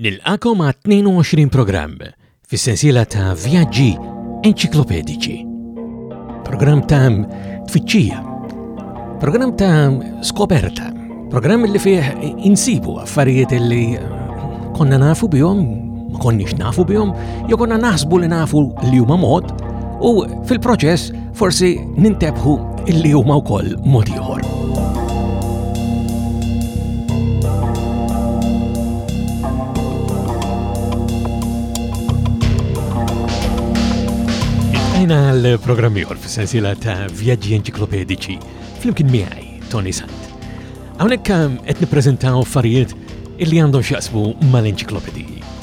Nilqagħkom għat-22 programm fis-sensiela ta' vjaġġi enċiklopedici. Programm ta' tfittxija, programm ta' skoperta, programm li fih insibu affarijiet li konna nafu bihom, ma konniex nafu bihom, jew konna naħsbu li nafu li huma mod, u fil-proċess Forsi nintebħu illi huma wkoll mod ieħor. Ejna l-programm ieħor fis-sensiela ta' vjaġġi enċiklopedici flimkien miegħi Tony Sant. Hawnhekk ehm, qed nippreżentaw affarijiet illi għandhom x'jaqsmu mal-enċiklopediji.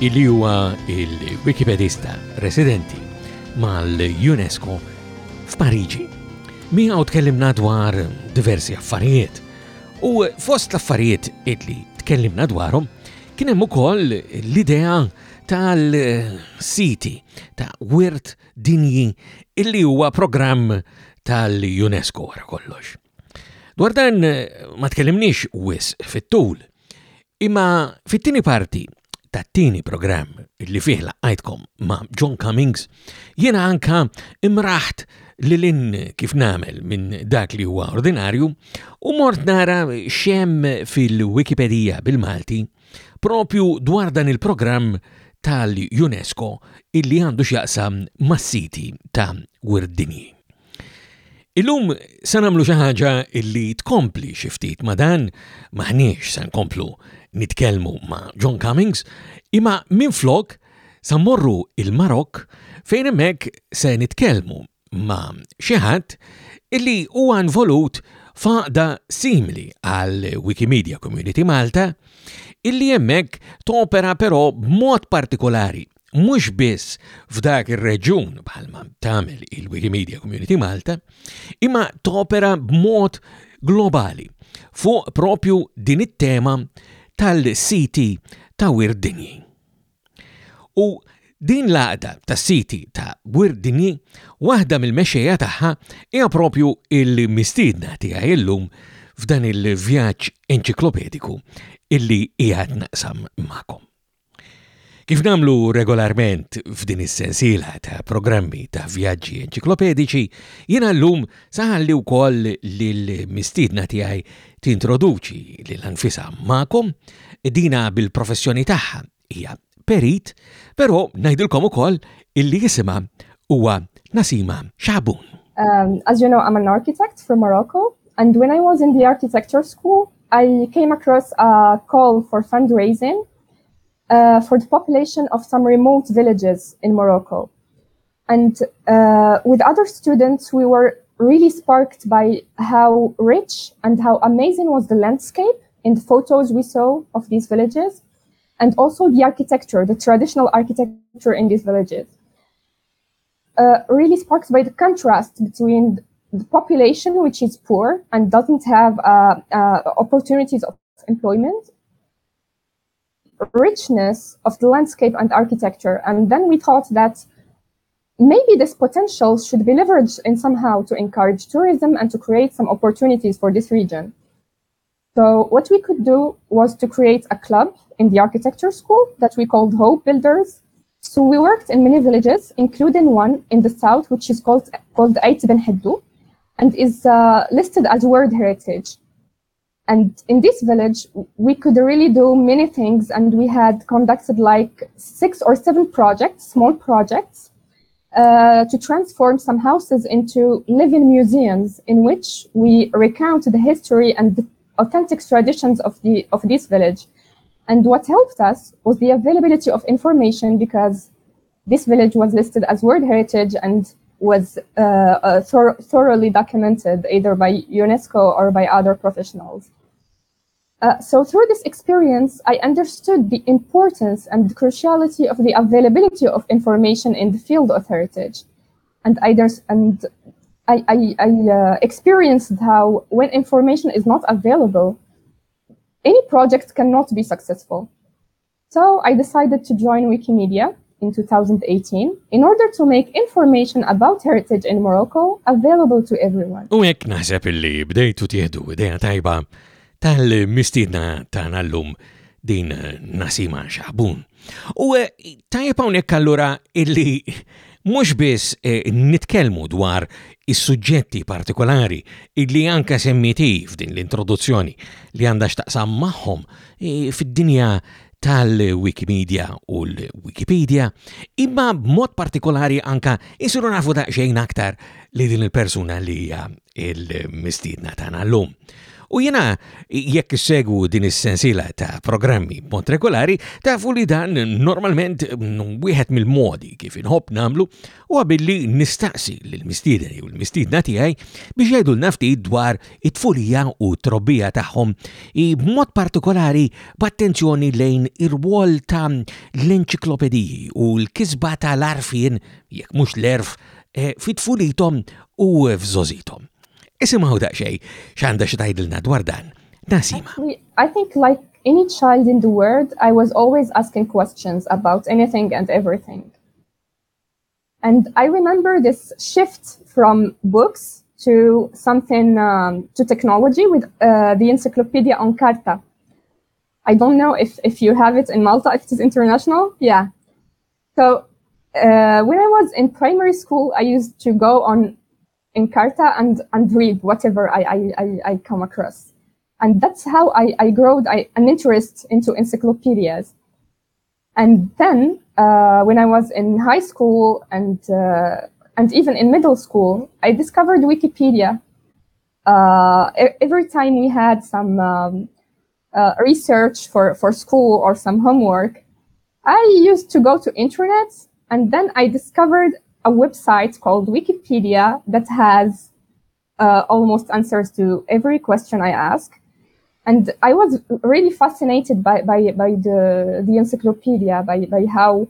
Illi huwa il-Wikipedista residenti mal-UNESCO f'Pariġi. Miegħu tkellimna dwar diversi affarijiet. U fost l-affarijiet illi tkellimna dwarhom kien hemm ukoll l-idea tal-siti ta' wirt dinji illi huwa programm tal-UNESCO wara kollox. Dwar dan ma tkellimniex wis fit-tul, imma fit-tieni parti tat-tieni programm li fih laqajtkom ma' John Cummings, jiena anka imraħt li lin kif nagħmel minn dak li huwa ordinarju u mort nara xem fil-Wikipedija bil-Malti propju dwar dan il-programm tal-UNESCO illi għandu x'jaqsam mas-siti ta' wirt dinji. Illum se nagħmlu xi ħaġa illi tkompli xi ftit ma' dan, maħniex se nkomplu nitkellmu ma' John Cummings, imma minflok sa morru il-Marok fejn hemmhekk se nitkellmu ma' xi ħadd illi huwa involut f'għaqda simili għal Wikimedia Community Malta illi hemmhekk topera però b'mod partikolari mhux biss f'dak ir-reġun bħalma tagħmel il-Wikimedia Community Malta, imma topera b'mod globali fuq propju din it-tema tal-siti ta' wirdinji. U din l-għaqda tas-siti ta' wirdinji, waħda mill-mexxejja tagħha hija propju il-mistiedna tiegħi illum f'dan il-vjaġġ enċiklopediku illi qiegħed naqsam magħkom. Kif nagħmlu regolarment f'din is-sensiela ta' programmi ta' vjaġġi enċiklopediċi, jiena llum se ħalli wkoll lill-mistiedna tiegħi tintroduċi lilha nfisha magħkom. Dina bil-professjoni tagħha hija perit, però ngħidilkom ukoll illi isimha huwa Nasima Xabun. Um, as you know, I'm an architect from Morocco, and when I was in the architecture school, I came across a call for fundraising uh, for the population of some remote villages in Morocco. And uh, with other students, we were really sparked by how rich and how amazing was the landscape in the photos we saw of these villages, and also the architecture, the traditional architecture in these villages. Uh, really sparked by the contrast between the population, which is poor and doesn't have uh, uh, opportunities of employment, richness of the landscape and architecture. And then we thought that maybe this potential should be leveraged in somehow to encourage tourism and to create some opportunities for this region. So what we could do was to create a club in the architecture school that we called Hope Builders. So we worked in many villages, including one in the south, which is called called Ait Ben Heddu, and is uh, listed as World Heritage. And in this village, we could really do many things, and we had conducted like six or seven projects, small projects, uh, to transform some houses into living museums in which we recount the history and the authentic traditions of the of this village. And what helped us was the availability of information because this village was listed as World Heritage and was uh, uh, thor- thoroughly documented either by UNESCO or by other professionals. Uh, so through this experience, I understood the importance and the cruciality of the availability of information in the field of heritage. And I, and I, I, I uh, experienced how when information is not available, any project cannot be successful. So I decided to join Wikimedia in 2018 in order to make information about heritage in Morocco available to everyone. U hekk naħseb illi bdejtu tieħdu idea tajba tal-mistidna tagħna llum din Nasima Xaħbun. U eh, tajjeb hawnhekk allura illi mhux biss eh, nitkellmu dwar is-suġġetti partikolari illi anka semmiti f'din l-introduzzjoni li għandha x'taqsam magħhom fid-dinja tal-Wikimedia u l-Wikipedia, imma b'mod partikolari anka jisiru nafu daqsxejn aktar li din il-persuna li hija il-mistiedna tagħna llum. U jena, jekk segwu din is-sensila ta' programmi b'mod regolari, tafu li dan normalment wieħed mill-modi kif inħobb namlu Huwa billi nistaqsi lill-mistieden jew il-mistiedna tiegħi biex jgħidulna ftit dwar it-tfulija u t-trobbija tagħhom, b'mod partikolari b'attenzjoni lejn ir-rwol ta' l-enċiklopediji u l-kisba ta' l-għarfien, jekk mhux l-għerf, fi tfulithom u f'żgħożithom. Isimgħu daqsxejn x'għandha xi tgħidilna dwar dan Nasima. I think like any child in the world, I was always asking questions about anything and everything. And I remember this shift from books to something um, to technology with uh, the Encyclopedia Carta. I don't know if, if you have it in Malta, if it is international. Yeah. So uh, when I was in primary school, I used to go on Encarta and, and read whatever I, I, I, come across. And that's how I, I grew I, an interest into encyclopedias. And then uh, when I was in high school and, uh, and even in middle school, I discovered Wikipedia. Uh, every time we had some um, uh, research for, for school or some homework, I used to go to internet and then I discovered a website called Wikipedia that has uh, almost answers to every question I ask. And I was really fascinated by, by, by the, the encyclopedia, by, by how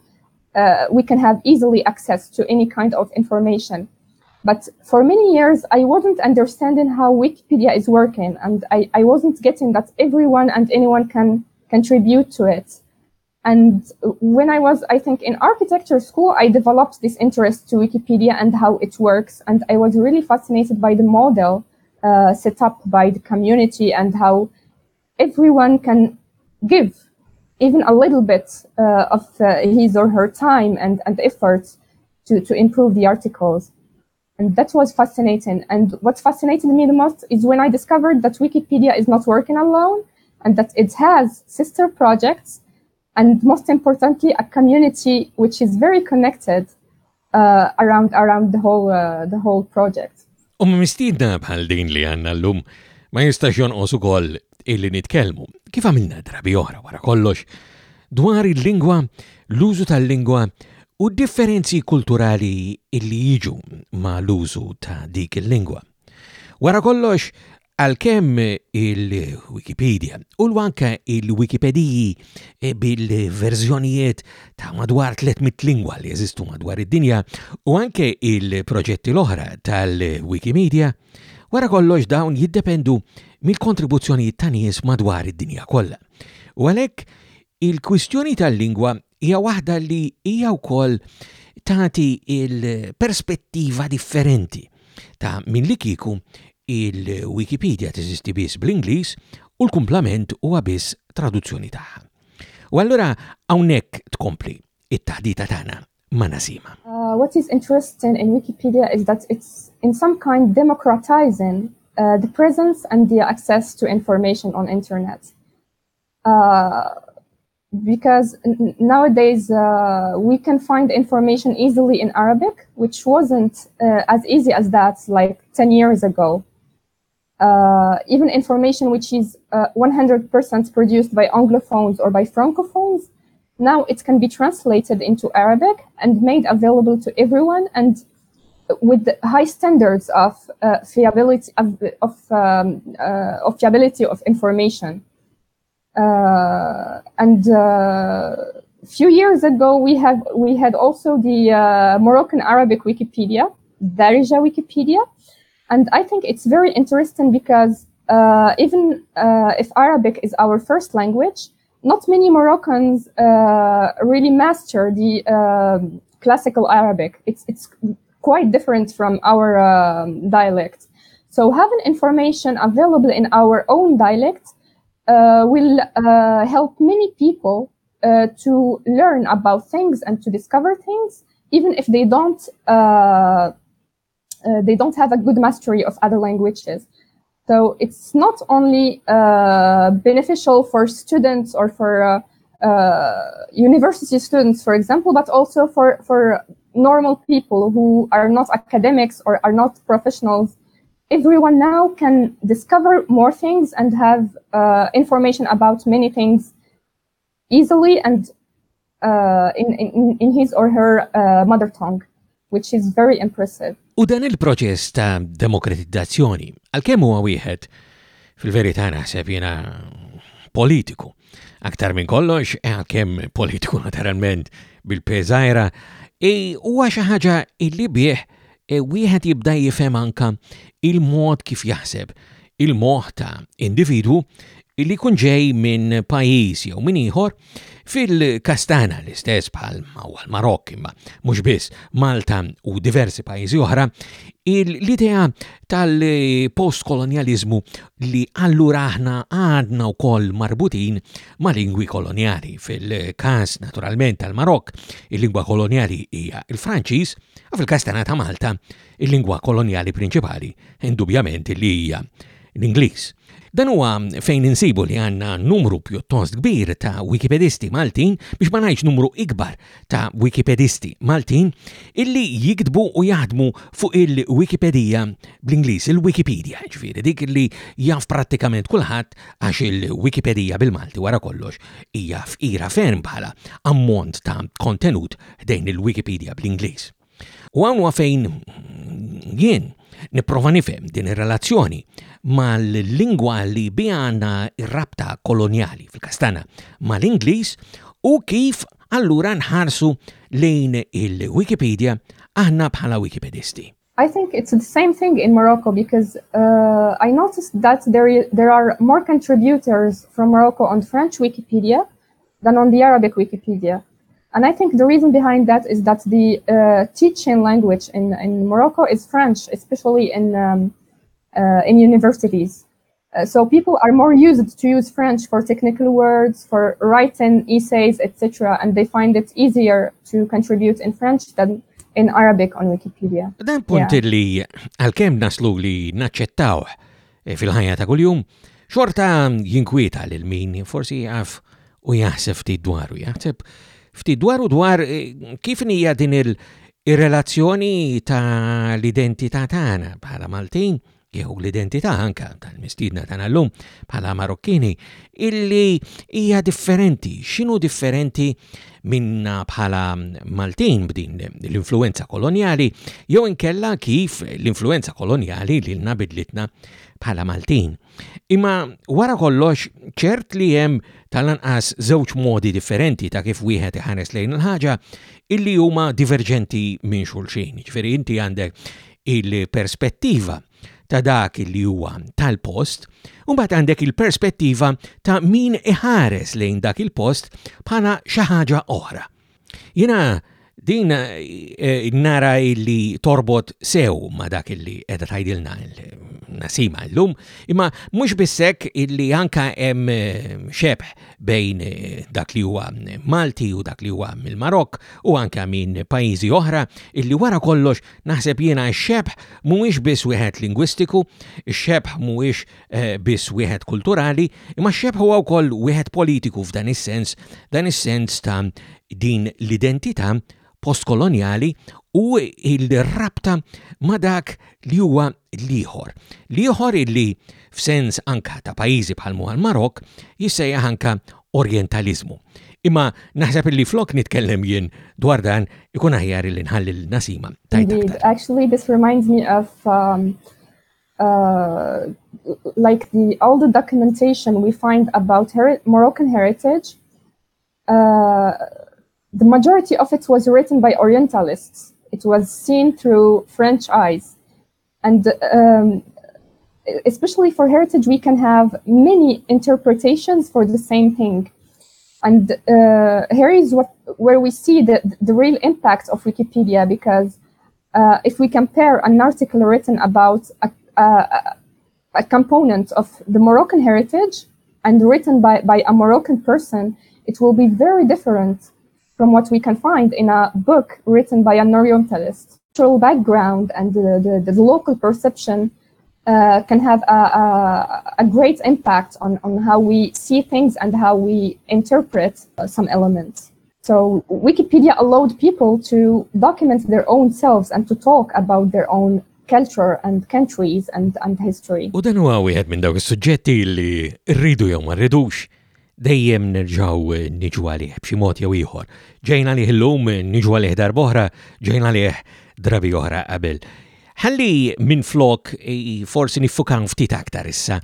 uh, we can have easily access to any kind of information. But for many years, I wasn't understanding how Wikipedia is working, and I, I wasn't getting that everyone and anyone can contribute to it. And when I was, I think, in architecture school, I developed this interest to Wikipedia and how it works. And I was really fascinated by the model uh, set up by the community and how everyone can give even a little bit uh, of uh, his or her time and, and effort to, to improve the articles. And that was fascinating. And what fascinated me the most is when I discovered that Wikipedia is not working alone and that it has sister projects and most importantly, a community which is very connected uh, around around the whole uh, the whole project. Um mistidna bħal din li għanna l-lum ma jistax jonqos ukoll illi nitkellmu, kif għamilna drabi oħra wara kollox, dwar il-lingwa, l-użu tal-lingwa u differenzi kulturali illi jiġu ma' l-użu ta' dik il-lingwa. Wara kollox, għalkemm il-Wikipedia u l-wanka il-Wikipediji e, bil-verżjonijiet ta' madwar 300 lingwa li jeżistu madwar id-dinja u anke il-proġetti l-oħra tal-Wikimedia, Wara kollox dawn jiddependu mill-kontribuzzjonijiet ta' nies madwar id-dinja kollha. U għalhekk il-kwistjoni tal-lingwa hija waħda li hija wkoll tagħti il-perspettiva differenti ta' minn li kieku il-Wikipedia teżisti biss bl-Ingliż u l-kumplament huwa biss traduzzjoni tagħha. U allura hawnhekk tkompli it-taħdita tagħna Uh, what is interesting in Wikipedia is that it's in some kind democratizing uh, the presence and the access to information on internet. Uh, because nowadays uh, we can find information easily in Arabic, which wasn't uh, as easy as that like 10 years ago uh, even information which is 100% uh, produced by Anglophones or by Francophones, now it can be translated into Arabic and made available to everyone and with high standards of uh, fiability of, of, um, uh, of, fiability of information. Uh, and a few years ago, we have we had also the Moroccan Arabic Wikipedia, Darija Wikipedia, and I think it's very interesting because uh, even uh, if Arabic is our first language, not many Moroccans uh, really master the um, classical Arabic. It's, it's quite different from our dialects. Um, dialect. So having information available in our own dialect uh, will uh, help many people uh, to learn about things and to discover things, even if they don't uh, they don't have a good mastery of other languages. So it's not only uh, beneficial for students or for uh, university students, for example, but also for, for normal people who are not academics or are not professionals Everyone now can discover more things and have uh, information about many things easily and uh, in, in, in his or her uh, mother tongue, which is very impressive. U dan il-proċess ta' demokratizzazzjoni, għal-kemm huwa wieħed, fil-verità naħseb jiena politiku. Aktar minn kollox, e għal-kemm politiku naturalment bil-peżajra, e huwa xi ħaġa illi bih E wieħed jibda jifhem anke il-mod kif jaħseb il-moħħ ta' individwu li jkun ġej minn pajjiż jew minn ieħor fil-kastana l-istess bħal mawa l-Marokk imma mhux biss Malta u diversi pajjiżi oħra l-idea tal-postkolonjaliżmu li allura aħna għadna wkoll marbutin ma' lingwi kolonjali fil-każ naturalment tal-Marokk il-lingwa kolonjali hija il-Franċiż U fil-każ tagħna ta' Malta, il-lingwa kolonjali prinċipali indubjament li hija l-Ingliż. Dan huwa fejn insibu li għandna numru pjuttost kbir ta' Wikipedisti Maltin biex ma ngħidx numru ikbar ta' Wikipedisti Maltin illi jiktbu u jaħdmu fuq il-Wikipedija bl-Ingliż, il-Wikipedia, ġifieri dik li jaf prattikament kulħadd għax il-Wikipedija bil-Malti wara kollox hija fqira ferm bħala ammont ta' kontenut ħdejn il-Wikipedia bl-Ingliż. U hawn huwa fejn jien nipprova nifhem din ir-relazzjoni mal-lingwa li biha għandna r-rabta kolonjali fil-kastana mal-Ingliż u kif allura nħarsu lejn il-Wikipedia aħna bħala Wikipedisti. I think it's the same thing in Morocco because uh, I noticed that there, there are more contributors from Morocco on French Wikipedia than on the Arabic Wikipedia. And I think the reason behind that is that the uh, teaching language in, in Morocco is French, especially in um, uh, in universities. Uh, so people are more used to use French for technical words, for writing essays, etc., and they find it easier to contribute in French than in Arabic on Wikipedia. Dan punt yeah. li għal-kem naslu li naċċettaw eh, fil-ħajja ta' kuljum, xorta jinkwieta lil min forsi jaf u jaħseb ftit dwaru, jaħseb ftit dwaru dwar eh, kif hija din il-relazzjoni ta' l-identità tagħna bħala Maltin jew l-identità anka tal-mistiedna tagħna llum bħala Marokkini illi hija differenti, x'inhu differenti minna bħala Maltin b'din l-influenza koloniali jew inkella kif l-influenza koloniali li lna bidlitna bħala Maltin. Imma wara kollox ċert li hemm tal-anqas żewġ modi differenti ta' kif wieħed iħares lejn il-ħaġa illi huma diverġenti minn xulxin. Ġifieri inti għandek il-perspettiva ta' dak li huwa tal-post, u mbagħad għandek il-perspettiva ta' min iħares lejn dak il-post bħala xi ħaġa oħra. Jiena din eh, nara illi torbot sew ma dak illi edha tajdilna nasima l-lum, imma mux bissek illi anka hemm eh, xebħ bejn eh, dak li huwa Malti u dak li huwa mill-Marok u anka minn pajizi oħra illi wara kollox Naħseb jiena x-xebħ mhuwiex biss wieħed lingwistiku, x-xebħ mhuwiex eh, biss wieħed kulturali, imma x-xebħ huwa wkoll wieħed politiku f'dan is-sens, dan is-sens ta' din l-identità postkolonjali u il-rabta ma' dak li huwa l-ieħor. L-ieħor illi f'sens anka ta' pajjiżi bħal muħal Marok jissejjaħ anka orientalizmu. Imma naħseb illi flok nitkellem jien dwar dan ikun aħjar li nħalli l-nasima. Indeed, actually this reminds me of um, uh, like the all the documentation we find about heri Moroccan heritage Uh, The majority of it was written by Orientalists. It was seen through French eyes. And um, especially for heritage, we can have many interpretations for the same thing. And uh, here is what, where we see the, the real impact of Wikipedia, because uh, if we compare an article written about a, a, a, component of the Moroccan heritage and written by, by a Moroccan person, it will be very different from what we can find in a book written by an Orientalist. Cultural background and the, the, the local perception uh, can have a, a, a, great impact on, on how we see things and how we interpret uh, some elements. So Wikipedia allowed people to document their own selves and to talk about their own culture and countries and, and history. U dan huwa wieħed minn dawk is-suġġetti li rridu jew ma rridux dejjem nerġaw niġu għalih b'xi mod jew ieħor. Ġejna lih illum niġu għalih darb'oħra, ġejna lih drabi oħra qabel. Ħalli minflok forsi niffukaw ftit aktar issa,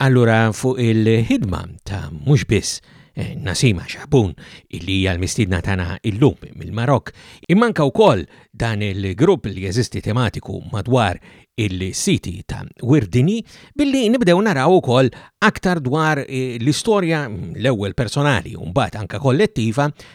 allura fuq il-ħidma ta' mhux biss eh, Nasima Xabun illi hija l-mistidna tagħna illum mill-Marok, immanka wkoll dan il-grupp li jeżisti tematiku madwar il-siti ta' Wirdini billi nibdew naraw ukoll aktar dwar eh, l-istorja l-ewwel personali u mbagħad anke kollettiva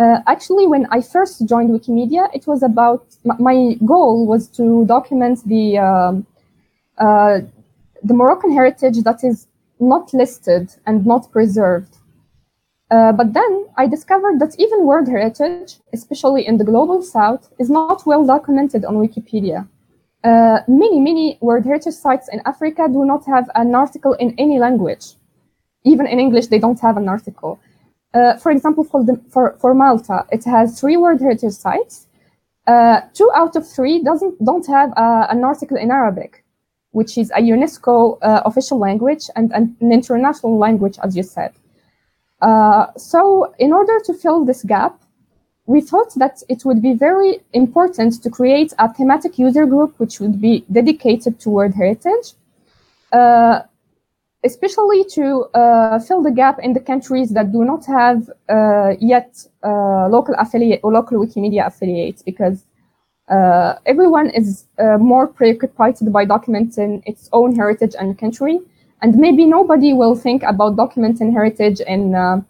Uh, actually, when I first joined Wikimedia, it was about my goal was to document the um, uh, the Moroccan heritage that is not listed and not preserved. Uh, but then I discovered that even World heritage, especially in the global south, is not well documented on Wikipedia. Uh, many, many World Heritage sites in Africa do not have an article in any language. Even in English, they don't have an article. Uh, for example, for, the, for, for, Malta, it has three World Heritage sites. Uh, two out of three doesn't, don't have uh, an article in Arabic, which is a UNESCO uh, official language and, and an international language, as you said. Uh, so in order to fill this gap, we thought that it would be very important to create a thematic user group which would be dedicated to World heritage, uh, especially to uh, fill the gap in the countries that do not have uh, yet uh, local affiliate or local Wikimedia affiliates, because everyone is more preoccupied by documenting its own heritage and country and maybe nobody will think about documents and heritage in uh,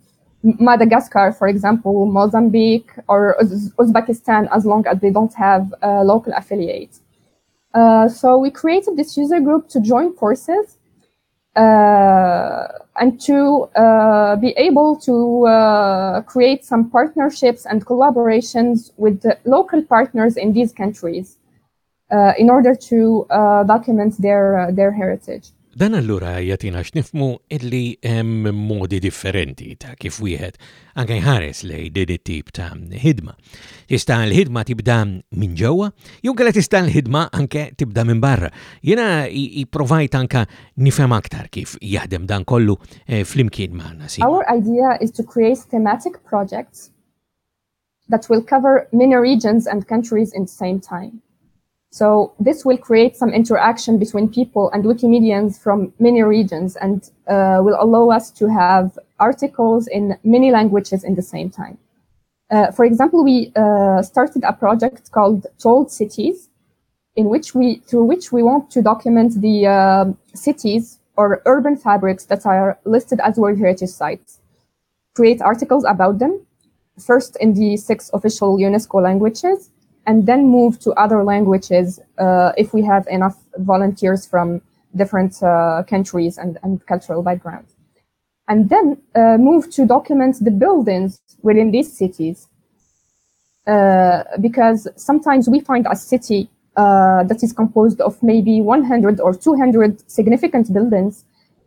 Madagascar, for example, Mozambique, or Uzbekistan, as long as they don't have a local affiliate. Uh, so we created this user group to join forces uh, and to uh, be able to uh, create some partnerships and collaborations with local partners in these countries uh, in order to uh, document their their heritage. Dan allura jagħtina x'nifhmu illi hemm modi differenti ta' kif wieħed anke jħares lej din it-tip ta' ħidma. Tista' l-ħidma tibda minn ġewwa, jew kellha tista' l-ħidma anke tibda minn barra. Jiena ipprovajt anke nifhem aktar kif jaħdem dan kollu eh, flimkien ma' Nasima. Our idea is to create thematic projects that will cover many regions and countries in the same time. So this will create some interaction between people and Wikimedians from many regions and uh, will allow us to have articles in many languages in the same time. Uh, for example, we uh, started a project called Told Cities, in which we through which we want to document the uh, cities or urban fabrics that are listed as World Heritage Sites, create articles about them, first in the six official UNESCO languages, and then move to other languages uh, if we have enough volunteers from different uh, countries and, and cultural backgrounds. And then uh, move to document the buildings within these cities. Uh, because sometimes we find a city uh, that is composed of maybe 100 or 200 significant buildings,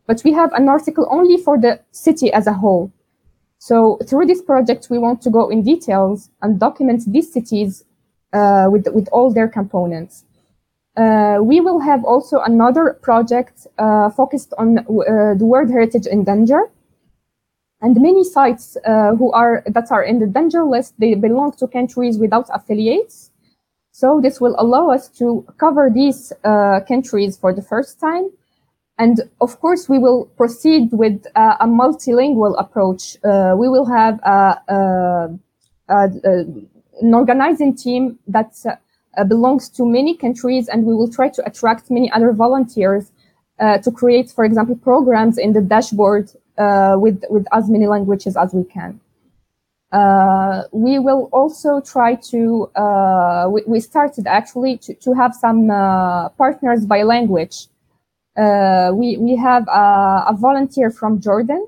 but we have an article only for the city as a whole. So through this project, we want to go in details and document these cities uh, with, with all their components. Uh, we will have also another project uh, focused on uh, the World Heritage in Danger. And many sites uh, who are that are in the danger list, they belong to countries without affiliates. So this will allow us to cover these countries for the first time. And of course, we will proceed with a multilingual approach. we will have a, a, a an organizing team that uh, uh, belongs to many countries, and we will try to attract many other volunteers uh, to create, for example, programs in the dashboard with, with as many languages as we can. Uh, we will also try to uh, we, we, started actually to, to have some uh, partners by language we, we have a, a volunteer from jordan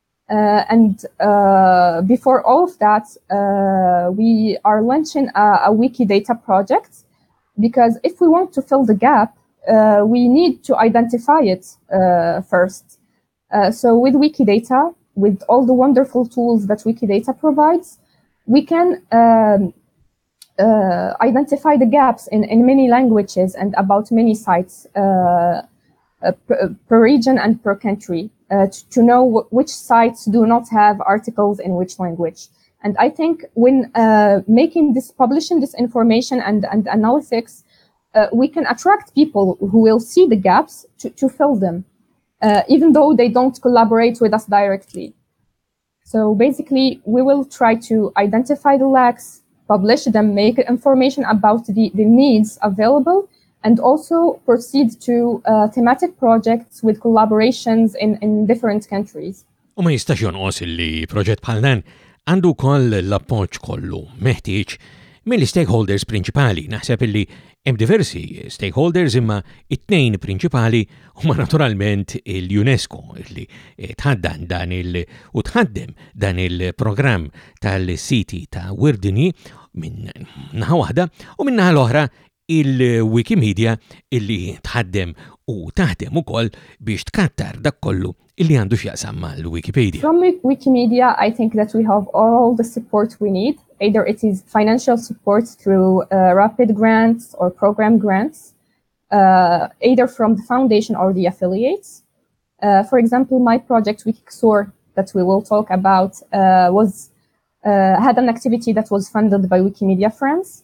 Uh, and uh, before all of that, uh, we are launching a, a Wikidata project because if we want to fill the gap, we need to identify it first. so with Wikidata, with all the wonderful tools that Wikidata provides, we can um, uh, identify the gaps in, in many languages and about many sites. Uh, uh, uh, per, region and per country uh, to, to, know w- which sites do not have articles in which language. And I think when making this, publishing this information and, and analytics, we can attract people who will see the gaps to, to fill them. Uh, even though they don't collaborate with us directly. So basically, we will try to identify the lacks, publish them, make information about the, the needs available, and also proceed to uh, thematic projects with collaborations in, in different countries. U ma jistax jonqos li proġett bħal dan għandu koll l-appoġġ kollu meħtieġ mill-stakeholders prinċipali naħseb illi Hemm diversi stakeholders imma t-tnejn prinċipali huma naturalment il-UNESCO li tħaddan dan il u tħaddem dan il-programm tal-siti ta' wirt dinji minn naħa waħda u minn naħa l-oħra il-Wikimedia illi tħaddem u taħdem ukoll biex tkattar dak kollu illi għandu x'jaqsam mal-Wikipedia. From Wikimedia, I think that we have all the support we need. Either it is financial support through uh, rapid grants or program grants, uh, either from the foundation or the affiliates. Uh, for example, my project Wikixor that we will talk about uh, was uh, had an activity that was funded by Wikimedia France.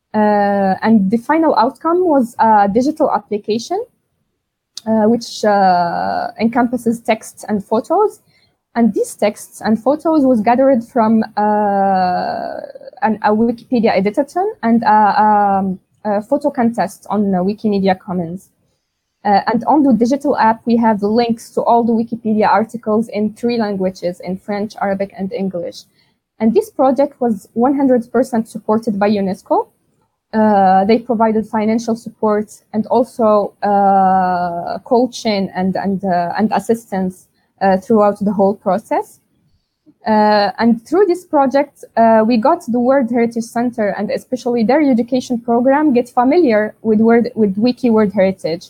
Uh, and the final outcome was a digital application uh, which uh, encompasses texts and photos. And these texts and photos was gathered from uh, an, a Wikipedia editor and um, a, photo contest on Wikimedia Commons. Uh, and on the digital app, we have links to all the Wikipedia articles in three languages, in French, Arabic, and English. And this project was 100% supported by UNESCO. Uh, they provided financial support and also uh, coaching and and uh, and assistance uh, throughout the whole process. Uh, and through this project, we got the World Heritage Center and especially their education program get familiar with word with Wiki World Heritage.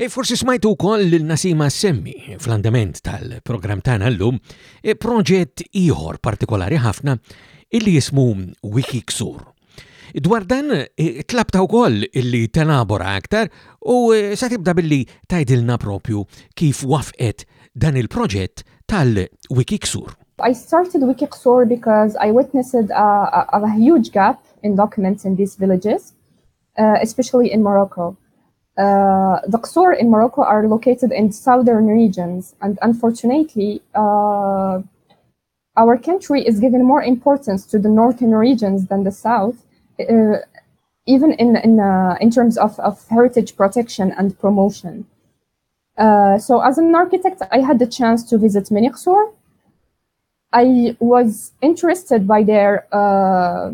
E forsi smajtu wkoll lil Nasima semmi fl-andament tal-programm tagħna llum e proġett ieħor partikolari ħafna illi jismu Wikiksur. Dwar dan e, tlabta wkoll illi telabora aktar u e, sa tibda billi tajdilna propju kif wafqet dan il-proġett tal-Wikiksur. I started Wikiksur because I witnessed a, a, a huge gap in documents in these villages. uh, especially in Morocco. Uh, the Qsur in Morocco are located in southern regions, and unfortunately, uh, our country is giving more importance to the northern regions than the south. Uh, even in in uh, in terms of, of heritage protection and promotion. Uh, so as an architect, I had the chance to visit Menixor. I was interested by their uh,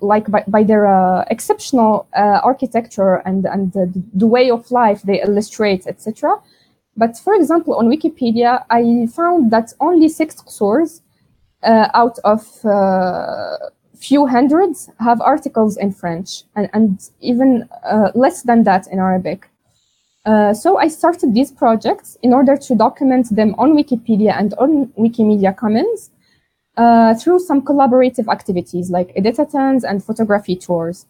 like by, by their uh, exceptional uh, architecture and and the, the, way of life they illustrate, etc. But for example, on Wikipedia, I found that only six qsurs out of few hundreds have articles in French and, and even uh, less than that in Arabic. Uh, so I started these projects in order to document them on Wikipedia and on Wikimedia Commons uh, through some collaborative activities like editathons and photography tours.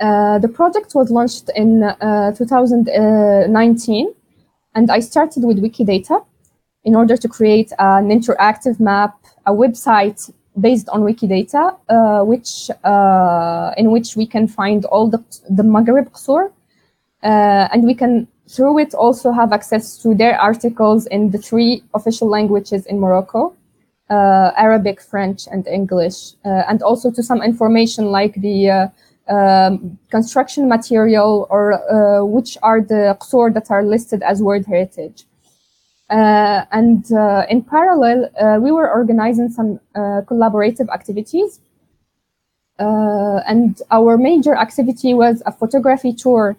Uh, the project was launched in uh, 2019, and I started with Wikidata in order to create an interactive map, a website based on Wikidata, uh, which uh, in which we can find all the the Maghreb Qsur, uh, and we can through it also have access to their articles in the three official languages in Morocco, uh, Arabic, French, and English, uh, and also to some information like the um, construction material or which are the Qsur that are listed as World Heritage. Uh, and uh, in parallel, uh, we were organizing some collaborative activities. and our major activity was a photography tour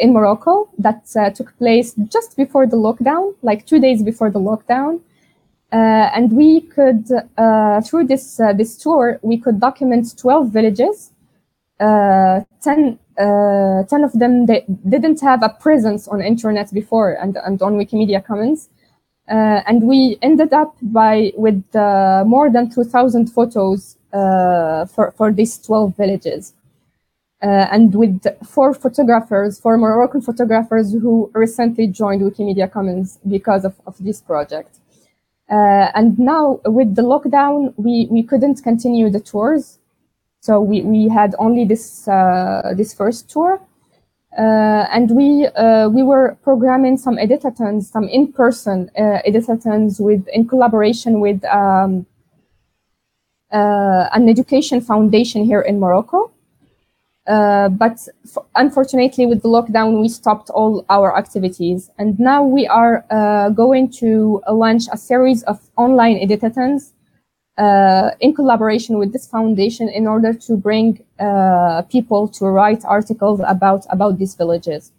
in Morocco that took place just before the lockdown, like two days before the lockdown. Uh, and we could uh, through this uh, this tour we could document 12 villages uh, 10, uh, 10 of them they didn't have a presence on internet before and, and on wikimedia commons uh, and we ended up by with uh, more than 2000 photos uh, for, for these 12 villages and with four photographers four moroccan photographers who recently joined wikimedia commons because of, of this project and now with the lockdown we, we couldn't continue the tours so we, we had only this uh, this first tour, uh, and we uh, we were programming some editathons, some in-person editathons with in collaboration with um, an education foundation here in Morocco. Uh, but unfortunately, with the lockdown, we stopped all our activities. And now we are uh, going to launch a series of online editathons uh, in collaboration with this foundation in order to bring uh, people to write articles about about these villages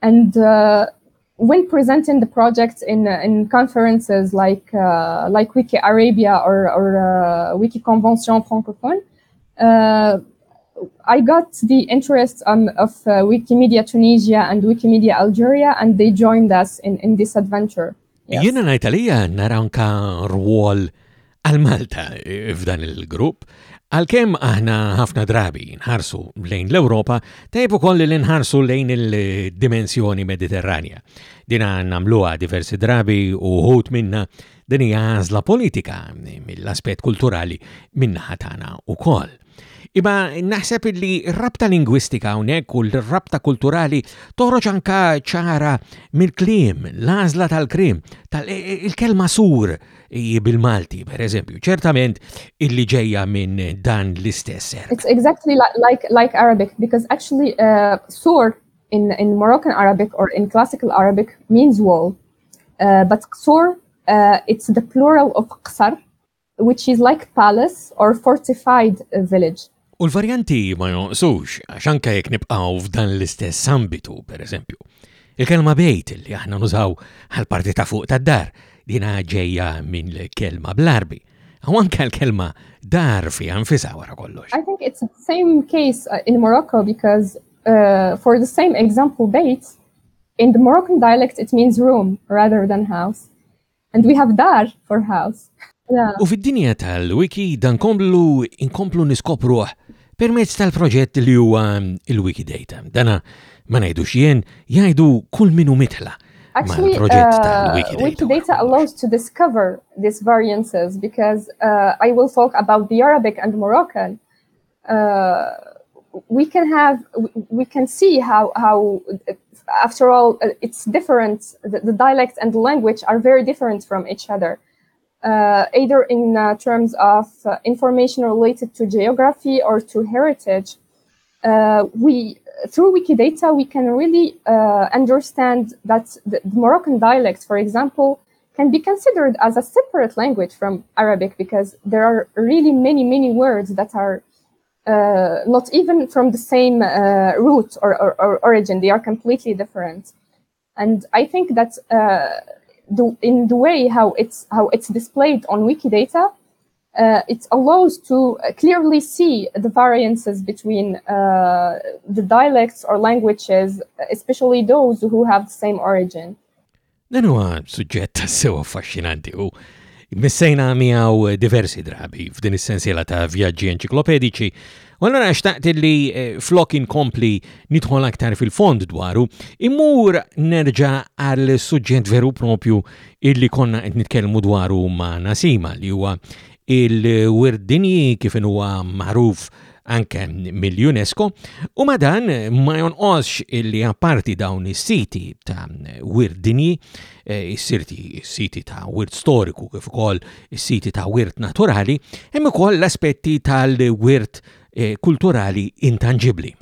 and uh, when presenting the project in uh, in conferences like uh, like wiki arabia or or uh, wiki convention francophone I got the interest um, of Wikimedia Tunisia and Wikimedia Algeria, and they joined us in, in this adventure. Jiena ngħid għalija nara anka rwol għal Malta eh, f'dan il-grupp, għalkemm aħna ħafna drabi nħarsu lejn l-Ewropa, tajb ukoll li nħarsu lejn il-dimensjoni Mediterranja. Dina nagħmluha diversi drabi u ħut minna din hija għażla politika mill-aspett kulturali minna ħatana ukoll. Imma naħseb li rabta lingwistika hawnhekk u l-rabta kulturali toħroġ anka ċara mill-kliem, l-għażla tal-krim, tal-kelma e, e, sur bil-Malti, per eżempju, ċertament illi ġejja minn dan l-istess serb. It's exactly like, like Arabic, because actually uh, sur in, in Moroccan Arabic or in classical Arabic means wall, uh, but sur uh, it's the plural of qsar, which is like palace or fortified village. U l-varjanti ma jonqsux, għax anke jekk nibqgħu f'dan l-istess ambitu, pereżempju. Il-kelma bejt li aħna nużaw għal-parti ta' fuq tad-dar, dina ġejja minn kelma bl-arbi. Għaw anke l-kelma dar fi għanfisa wara kollox. I think it's the same case uh, in Morocco because uh, for the same example bejt, in the Moroccan dialect it means room rather than house. And we have dar for house. U fid-dinja tal-wiki dan komplu inkomplu niskopruh permezz tal-proġett li huwa il-Wikidata. Dana ma ngħidu xien jgħidu kull minu mitħla. Actually, uh, Wikidata allows to discover these variances because uh, I will talk about the Arabic and Moroccan Uh, we can have, we can see how, how after all, it's different. The, the dialects and the language are very different from each other. Uh, either in uh, terms of uh, information related to geography or to heritage, we through Wikidata, we can really uh, understand that the Moroccan dialect, for example, can be considered as a separate language from Arabic because there are really many, many words that are uh, not even from the same uh, root or, or, or, origin. They are completely different. And I think that the, in the way how it's how it's displayed on Wikidata, uh, it allows to uh, clearly see the variances between uh, the dialects or languages, especially those who have the same origin. Dan huwa suġġett sew affaxxinanti u missejna miegħu diversi drabi f'din is-sensiela ta' vjaġġi enċiklopedici U allura xtaqt li eh, flok inkompli nidħol aktar fil-fond dwaru, imur nerġa għal suġġett veru propju illi konna qed nitkellmu dwaru ma' Nasima li huwa il-wirdinji kif huwa magħruf anke mill-UNESCO u ma dan ma jonqosx illi apparti dawn is-siti ta' wirdinji, eh, is-sirti siti ta' wirt storiku kif ukoll is-siti ta' wirt naturali, hemm ukoll l-aspetti tal-wirt eh, kulturali intanġibbli.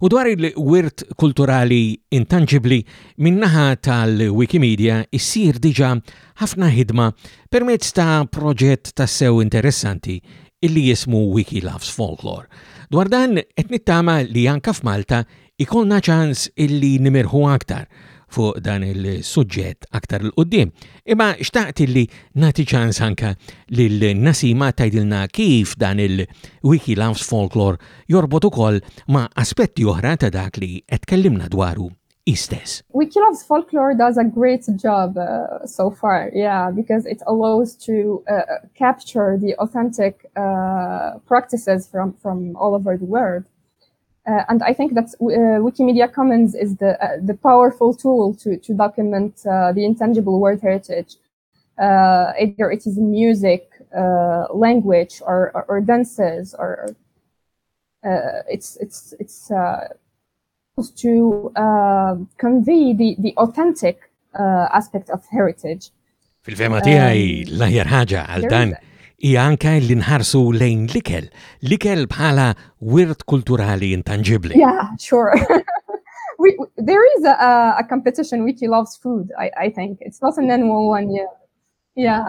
U dwar il-wirt kulturali intanġibbli min-naħa tal-Wikimedia issir diġà ħafna ħidma permezz ta' proġett tassew interessanti illi jismu Wiki Loves Folklore. Dwar dan qed nittama li anka f'Malta Ikollna ċans illi nimirħu aktar fuq dan il-suġġett aktar l-qoddim. Imma xtaqt illi nati ċans anka lil Nasima tajdilna kif dan il-Wiki Loves Folklore jorbot ukoll ma' aspetti oħra ta' dak li qed kellimna dwaru istess. Wiki Loves Folklore does a great job uh, so far, yeah, because it allows to uh, uh capture the authentic uh, practices from, from all over the world. Uh, and I think that uh, Wikimedia Commons is the, uh, the powerful tool to, to document uh, the intangible world heritage, uh, either it is music, uh, language, or, or, or, dances, or it's, it's, it's to convey the, the authentic uh, aspect of heritage. Fil-fema um, tiegħi l-aħjar ħaġa għal dan hija anke li nħarsu lejn l-ikel, l-ikel bħala wirt kulturali intangibbli. Yeah, sure. we, we, there is a, a competition which loves food, I, I think. It's not an annual one, yeah. Yeah.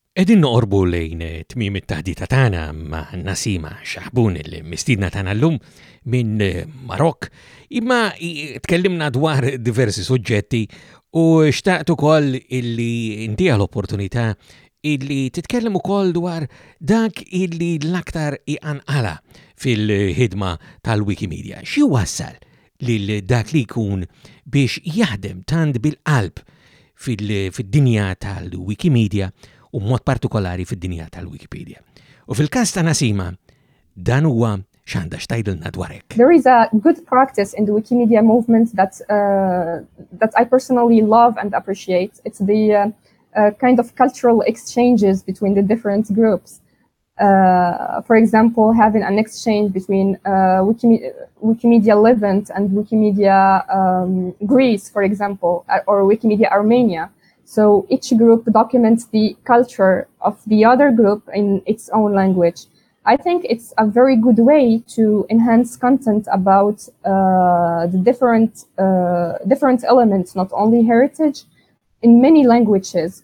Qegħdin noqorbu lejn tmiem it-taħdita tagħna ma' Nasima Xaħbun il-mistiedna tagħna llum minn Marok, imma tkellimna dwar diversi suġġetti u xtaqt ukoll illi intiha l-opportunità illi titkellem ukoll dwar dak illi l-aktar iqanqala fil-ħidma tal-Wikimedia. Xi wassal lil dak li jkun biex jaħdem tant bil-qalb fid-dinja tal-Wikimedia u mod partikolari fid-dinja tal-Wikipedia. U fil-każ ta' Nasima, dan huwa x'għandha x'tgħidilna dwar hekk. There is a good practice in the Wikimedia movement that, uh, that I personally love and appreciate. It's the uh, uh, kind of cultural exchanges between the different groups. Uh, for example, having an exchange between uh, Wikimedia, Wikimedia Levant and Wikimedia um, Greece, for example, uh, or Wikimedia Armenia. So each group documents the culture of the other group in its own language. I think it's a very good way to enhance content about uh, the different uh, different elements, not only heritage, in many languages,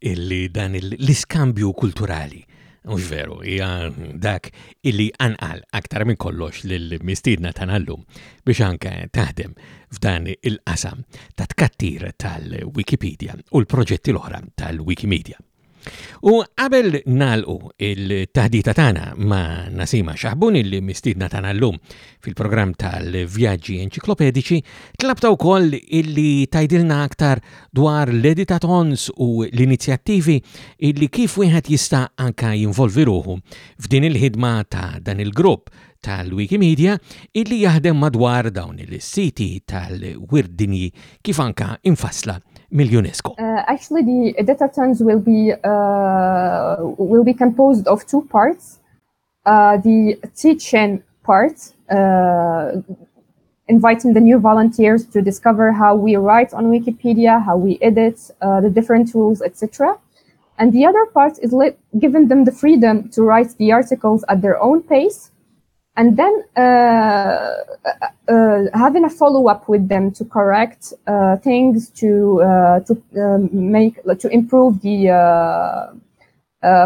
illi dan l-iskambju kulturali Mhux veru, hija dak illi anqal aktar minn kollox lil mistiedna ta' nallum biex anke taħdem f'dan il-qasam ta' tkattir tal-Wikipedia u l-proġetti l-oħra tal-Wikimedia. U qabel nalqu il-taħdita tagħna ma' Nasima Xaħbun illi mistiedna ta' nallum fil-programm tal-vjaġġi enċiklopedici, tlabta wkoll illi tajdilna aktar dwar l-editathons u l-inizjattivi illi kif wieħed jista' anka jinvolvi ruħu f'din il-ħidma ta' dan il-grupp tal-Wikimedia illi jaħdem madwar dawn il-siti tal-wirt dinji kif anka infassla mill-UNESCO. Uh, actually, the editathons will be uh, will be composed of two parts. Uh, the teaching part, uh, inviting the new volunteers to discover how we write on Wikipedia, how we edit, uh, the different tools, etc. And the other part is giving them the freedom to write the articles at their own pace and then uh, uh, uh having a follow up with them to correct uh, things, to uh, to uh, make to improve the,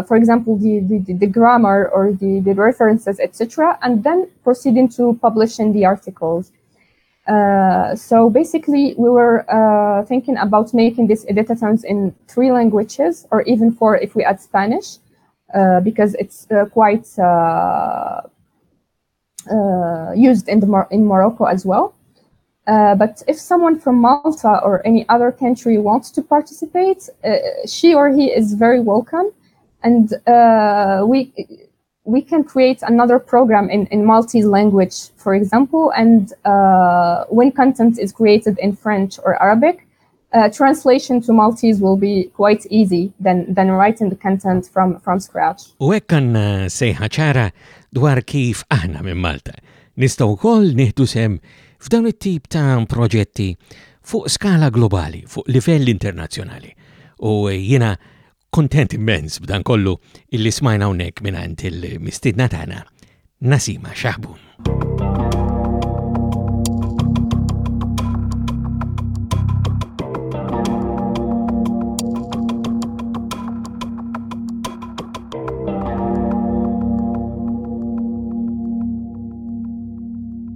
for example, the, the, the grammar or the the references, etc., and then proceeding to publishing the articles. so basically, we were thinking about making these editathons in three languages, or even four if we add Spanish, because it's quite uh, used in, the in Morocco as well. Uh, but if someone from Malta or any other country wants to participate, uh, she or he is very welcome, and uh, we we can create another program in, in Maltese language, for example, and uh, when content is created in French or Arabic, Uh, translation to Maltese will be quite easy than, than writing the content from, from scratch. U hekk għandna sejħa ċara dwar kif aħna minn Malta nistgħu wkoll nieħdu sem f'dawn it-tip ta' proġetti fuq skala globali, fuq livell internazzjonali. U jiena Kuntent immens b'dan kollu illi smajna hawnhekk mingħand il-mistiedna tagħna Nasima Xaħbun.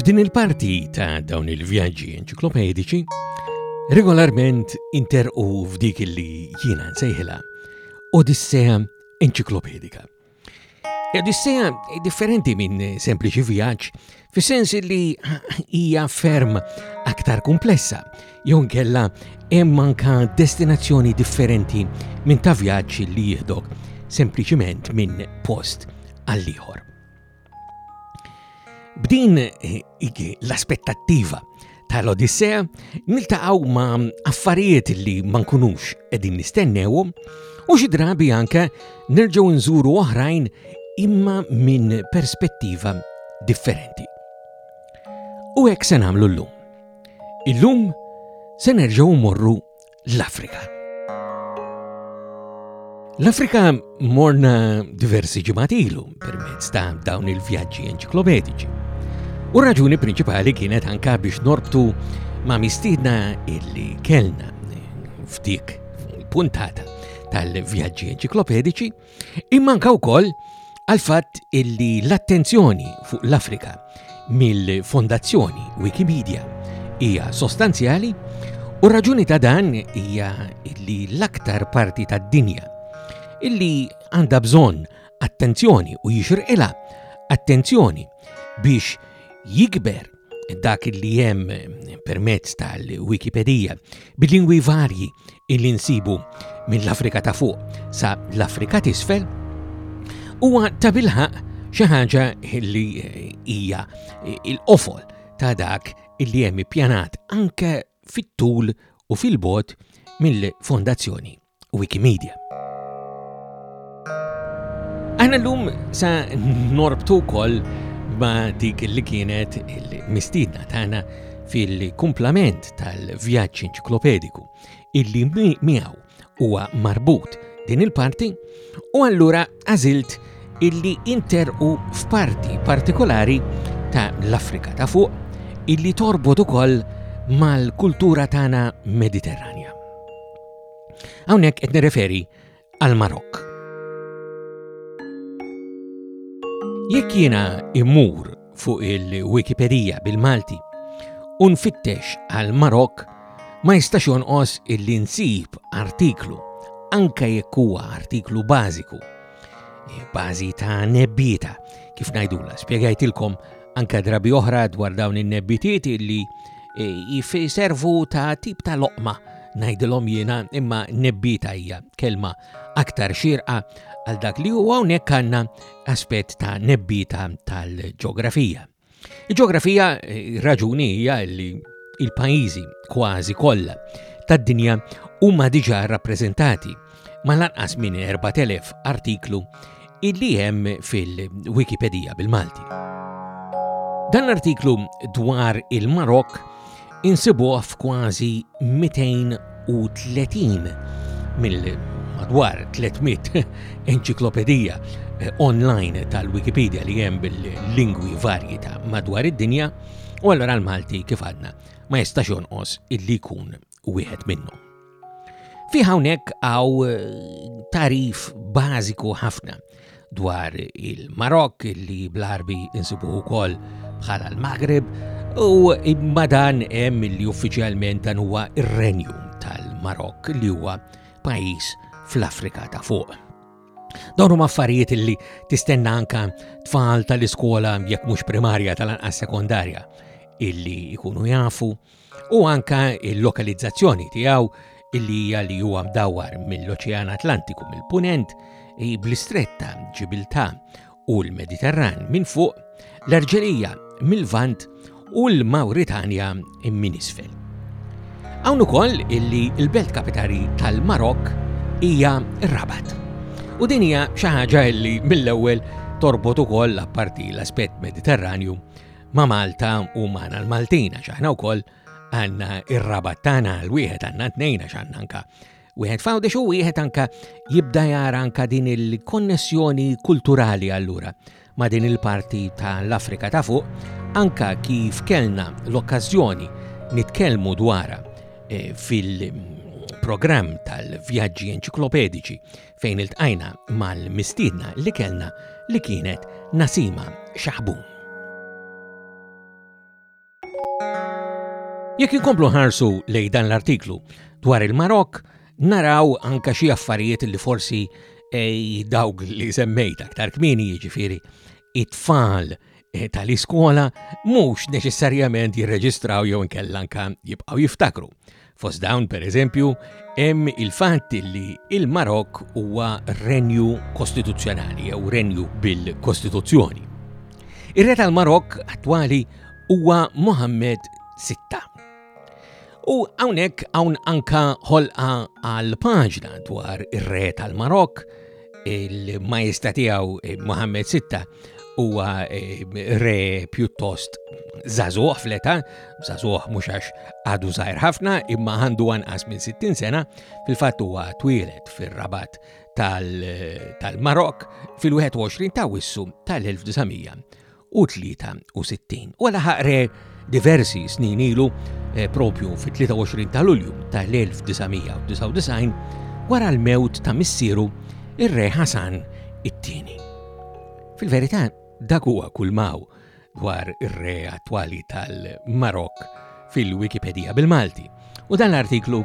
F'din il-parti ta' dawn il-vjaġġi enċiklopedici, regolarment interqu f'dik li jiena nsejħilha Odissea enċiklopedika. Odissea differenti minn sempliċi vjaġġ, fis-sens li hija ferm aktar komplessa jew inkella hemm anke destinazzjoni differenti minn ta' vjaġġ li jieħdok sempliċiment minn post għal ieħor. B'din eh, l-aspettattiva tal-Odissea niltaqgħu ma' affarijiet li ma nkunux qegħdin nistennewhom u xi drabi anke nerġgħu nżuru oħrajn imma minn perspettiva differenti. U hekk se nagħmlu llum. Illum se nerġgħu mmorru l-Afrika. L-Afrika morna diversi ġimgħat ilu permezz ta' dawn il-vjaġġi enċiklopediċi. U raġuni prinċipali kienet anka biex norbtu ma' mistidna illi kellna f'dik puntata tal-vjaġġi enċiklopediċi Imma anka wkoll għal fatt illi l-attenzjoni fuq l-Afrika mill-Fondazzjoni Wikimedia hija sostanzjali u raġuni ta' dan hija illi l-aktar parti tad-dinja illi għandha bżonn attenzjoni u jixrqilha attenzjoni biex jikber dak li hemm permezz tal-Wikipedija bil-lingwi varji illi nsibu mill-Afrika ta' fuq sa l-Afrika t'isfel huwa ta' bilħaq xi ħaġa li hija il-qofol ta' dak illi hemm ippjanat anke fit-tul u fil-bot mill-Fondazzjoni Wikimedia. Aħna l-lum sa norbtu kol ma dik li kienet il-mistidna tagħna fil-kumplament tal-vjaġġ enċiklopediku illi miegħu huwa marbut din il-parti u allura għażilt illi interqu f'parti partikolari ta' l-Afrika ta' fuq illi torbot ukoll mal-kultura tagħna Mediterranja. Hawnhekk qed nirreferi għal Marokk. Jekk jiena immur fuq il-Wikipedija bil-Malti u nfittex għal Marokk ma jistax jonqos illi nsib artiklu anka jekk huwa artiklu bażiku bażi ta' nebbieta kif ngħidula spjegajtilkom anka drabi oħra dwar dawn in-nebbitiet li eh, servu ta' tip ta' loqma ngħidilhom jiena imma nebbita hija kelma aktar xirqa għal dak li huwa hawnhekk għandna aspett ta' nebbita tal-ġeografija. Il-ġeografija eh, raġuni hija li il-pajjiżi kważi kollha tad-dinja huma diġà rappreżentati ma lanqas minn 4000 artiklu Illi hemm fil-Wikipedija bil-Malti. Dan l-artiklu dwar il-Marokk insibuh f'kważi 230 mill-madwar 300 enċiklopedija eh, online tal-Wikipedia li hemm bil-lingwi varji ta' madwar id-dinja u allura l-Malti kif għadna ma jistax jonqos illi jkun wieħed minnhom. Fi hawnhekk għaw eh, tarif bażiku ħafna dwar il-Marok li bl-Arbi insibu wkoll bħala l-Maghreb u madan hemm li uffiċjalment dan huwa ir-renju tal-Marok li huwa pajjiż fl-Afrika ta' fuq. Dawn huma affarijiet li tistenna anka tfal tal-iskola jekk mhux primarja tal-anqas sekondarja illi jkunu jafu u anke l-lokalizzazzjoni tiegħu illi hija li huwa mdawwar mill-Oċean Atlantiku mill-Punent bl-Istrett ta' Ġibiltà u l-Mediterran minn fuq, l-Arġenija mill-Lvant u l-Mawritanja minn isfel. Hawn ukoll illi l-belt kapitali tal-Marokk hija Rabat. U din hija xi ħaġa illi mill-ewwel torbot ukoll apparti l-aspett Mediterranju ma' Malta u magħna l-Maltin għax aħna wkoll għandna ir-rabat tagħna għal wieħed għandna tnejn għax għandna anka wieħed fawdex u wieħed anka jibda jara anka din il-konnessjoni kulturali allura ma' din il-parti tal-Afrika ta' fuq, anka kif kellna l-okkażjoni nitkellmu dwara eh, fil-programm tal-vjaġġi enċiklopedici fejn iltqajna mal-mistiedna li kellna li kienet Nasima Xaħbun. Jekk inkomplu ħarsu lej dan l-artiklu dwar il-Marok, naraw anka xi affarijiet li forsi ej dawk li semmejt aktar kmini jiġifieri it-tfal eh, tal-iskola mhux neċessarjament jirreġistraw jew inkella anka jibqgħu jiftakru. Fost dawn, pereżempju, hemm il-fatt li l-Marokk huwa renju kostituzzjonali jew renju bil-Kostituzzjoni. Ir-re tal-Marokk attwali huwa Mohammed VI. U hawnhekk hawn anka ħolqa għal paġna dwar ir-re tal-Marokk il-majesta tiegħu eh, Mohammed Sitta huwa eh, re pjuttost zazuħ fleta, zazuħ mhux għax għadu zaħir ħafna imma għandu anqas minn 60 sena, fil-fatt huwa twilet fir-rabat tal-Marok fil-21 ta' wissu tal-1900. 1963. U laħaq re diversi snin ilu eh, propju fit-23 ta' Lulju tal-1999 wara l-mewt ta' missieru ir-Re Hasan it-tieni. Fil-verità, dak huwa kulmaw dwar ir-re attwali tal-Marok fil-Wikipedija bil-Malti. U dan l-artiklu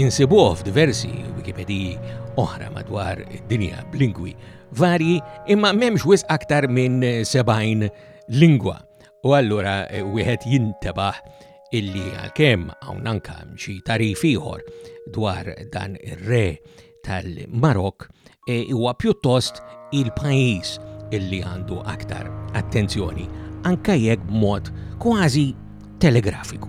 insibuh f'diversi Wikipediji oħra madwar id-dinja b'lingwi varji imma m'hemmx wisq aktar minn 70 lingwa. U allura eh, wieħed jintebaħ illi għalkemm hawn anka xi tarif ieħor dwar dan ir-re tal-Marok eh, huwa pjuttost il-pajjiż illi għandu aktar attenzjoni anka jekk b'mod kważi telegrafiku.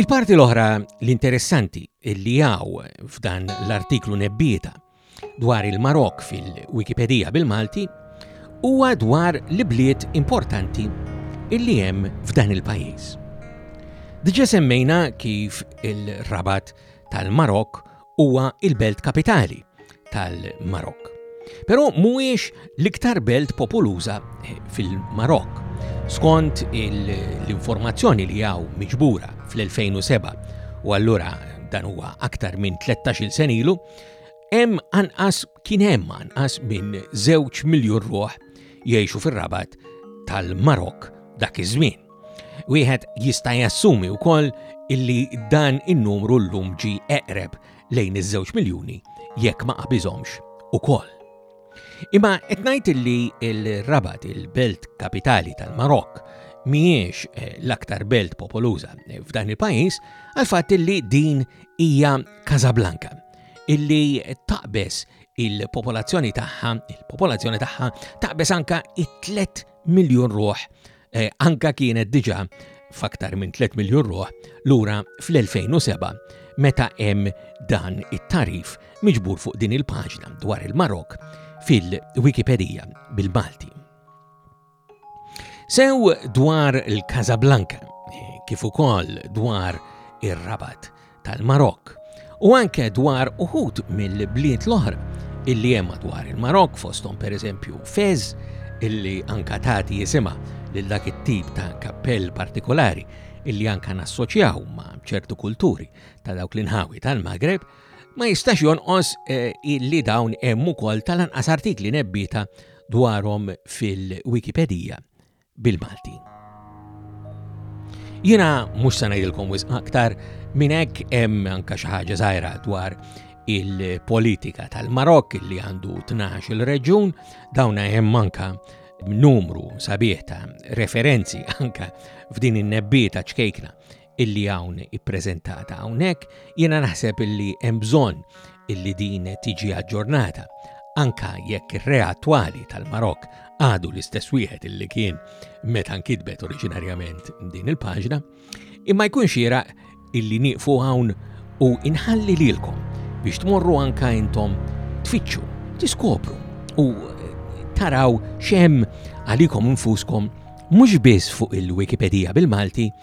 Il-parti l-oħra l-interessanti illi hawn f'dan l-artiklu nebbieta dwar il-Marokk fil-Wikipedija bil-Malti huwa dwar l-ibliet importanti illi hemm f'dan il-pajjiż. Diġà semmejna kif il-Rabat tal-Marokk huwa il-belt kapitali tal-Marokk. Però mhuwiex l-iktar belt popoluża eh, fil-Marokk. Skont l-informazzjoni li għaw miġbura fl-2007 u allura dan huwa aktar minn 13 senilu, hemm anqas kien hemm anqas minn żewġ miljun ruħ jgħixu fir-rabat tal-Marok dak iż-żmien. Wieħed jista' jassumi wkoll illi dan in-numru llum ġi eqreb lejn iż-żewġ miljuni jekk ma qabiżhomx ukoll. Imma qed ngħid li l-Rabat il-belt kapitali tal-Marokk mhijiex eh, l-aktar belt popoluża eh, f'dan il-pajjiż għal fatt li din hija Casablanca illi taqbes il-popolazzjoni tagħha, il-popolazzjoni tagħha taqbes anka it-3 miljun ruħ eh, anka kienet diġà f'aktar minn 3 miljun ruħ lura fl-2007 meta hemm dan it-tarif miġbur fuq din il-paġna dwar il-Marok fil-Wikipedija bil-Malti. Sew dwar il-Casablanca, kif ukoll dwar ir-Rabat, tal-Marokk, u anke dwar uħud mill-bliet l-oħra illi hemm madwar il-Marokk, fosthom pereżempju Fez, illi anka tagħti isimha lil dak it-tip ta' kappell partikolari illi anka nassoċjaw ma' ċertu kulturi ta' dawk l-inħawi tal-Magreb, ma jistax jonqos eh, illi dawn hemm ukoll tal-anqas artikli nebbieta dwarhom fil-Wikipedija bil-Malti. Jiena mhux se ngħidilkom wisq aktar minn hekk hemm anke xi ħaġa żgħira dwar il-politika tal-Marokk li għandu 12 il-reġun, dawna hemm anka numru sabiħ ta' referenzi anka f'din in-nebbieta ċkejkna illi hawn ippreżentata hawnhekk, jiena naħseb illi hemm bżonn illi din tiġi aġġornata, anka jekk ir-re attwali tal-Marokk għadu l-istess wieħed illi kien meta nkitbet oriġinarjament din il-paġna, imma jkun xira illi nieqfu hawn u inħalli lilkom biex tmorru anka intom tfittxu, tiskopru u taraw xem għalikom infuskom mhux biss fuq il-Wikipedija bil-Malti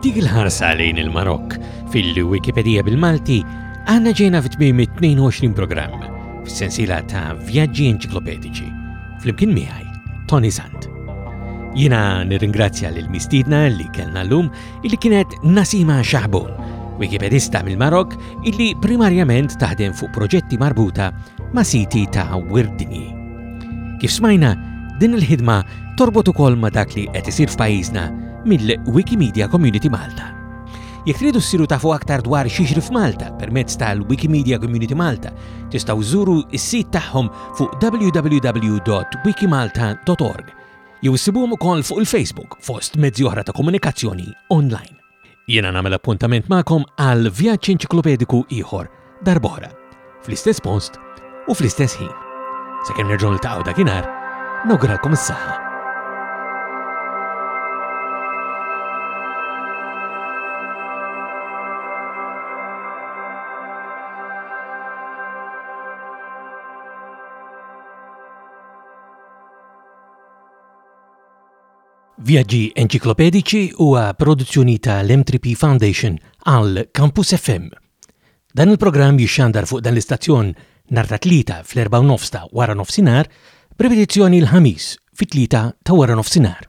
dik il-ħarsa lejn il-Marokk fil-Wikipedija bil-Malti għanna ġejna fit-tmim 22 programm f'sensiela ta' vjaġġi enċiklopedici, flimkien miħaj, Tony Sant. Jina nirringrazzja lil mistidna li kellna l-lum illi kienet Nasima Xaħbun, Wikipedista mill-Marok illi primarjament taħdem fuq proġetti marbuta ma' siti ta' wirdni. Kif smajna, din il-ħidma torbot ukoll ma' dak li qed isir f'pajjiżna mill-Wikimedia Community Malta. Jekk tridu ssiru tafu aktar dwar xiexri f'Malta permezz tal-Wikimedia Community Malta Tistgħu żżuru s-sit tagħhom fuq www.wikimalta.org jew issibuhom ukoll fuq il-Facebook fost mezzi oħra ta' komunikazzjoni online. Jiena nagħmel appuntament magħkom għal vjaġġ enċiklopediku ieħor darb'oħra, fl-istess post u fl-istess ħin. Sakemm nerġgħu niltaqgħu dakinhar, nawguralkom is-saħħa. Vjaġġi Enċiklopediċi huwa produzzjoni ta' l-M3P Foundation għal Campus FM. Dan il-programm jixxandar fuq dan l-istazzjon nhar ta' tlieta fl-erba' nofs ta' wara nofsinhar, b'ripetizzjoni l-ħamis fit-tlieta ta' wara nofsinhar.